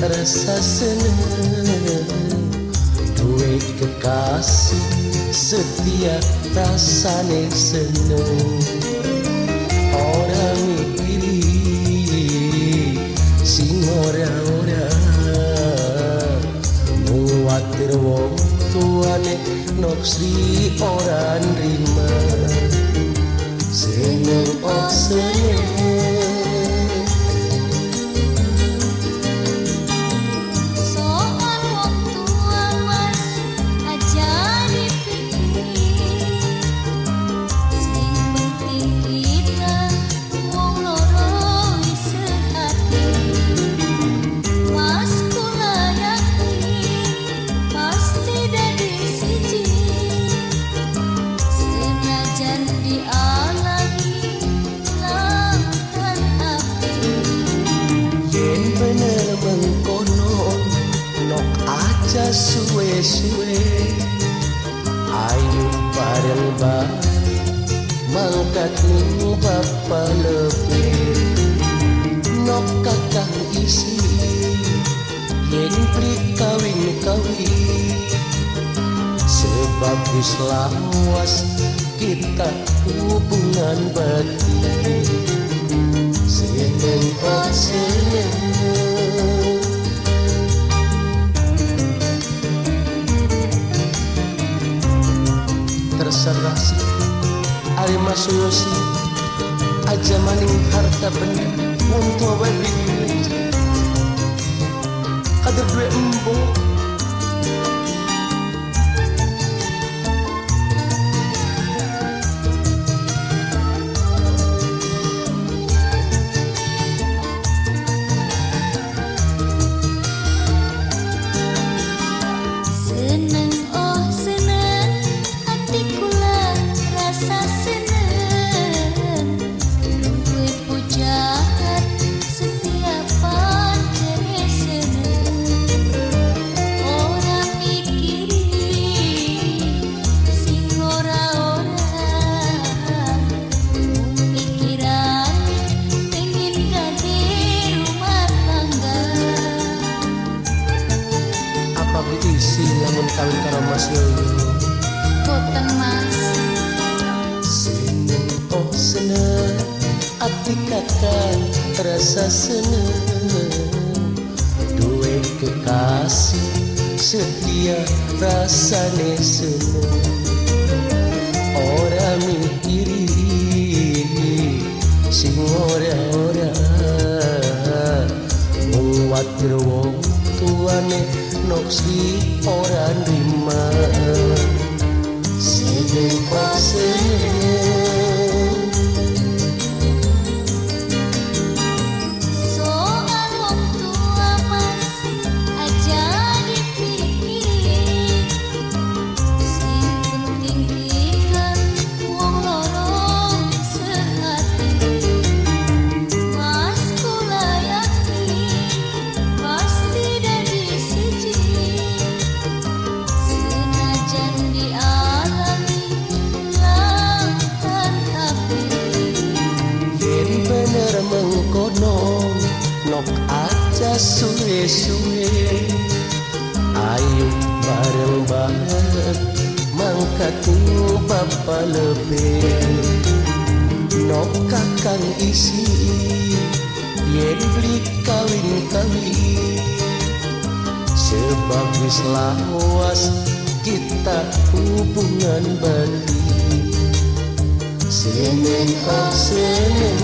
rasa seneng duwe kekasih setiap rasane seneng orang mikiri sing ora-ora. Muatir wong tuane noksri orang rima. Seneng oh seneng suwe-suwe. Ayo bareng bareng Mangkat ning kakang isi Yen pri kawin-kawin Sebab wis lawas kita hubungan batin Seneng oh seneng terserah si Ari masuyosi aja maning harta benda untuk babi kader dua embok isi lamun kawin karo Mas Yoyo Boten Mas. Seneng oh seneng. Ati kakak rasa seneng. Dua kekasih setia rasane seneng. Orang mikiri mơ suwe-suwe Ayo bareng-bareng Mangkat bapa lebih. No kakang isi Yen beli kawin-kawin Sebab wis lawas kita hubungan batin Seneng oh seneng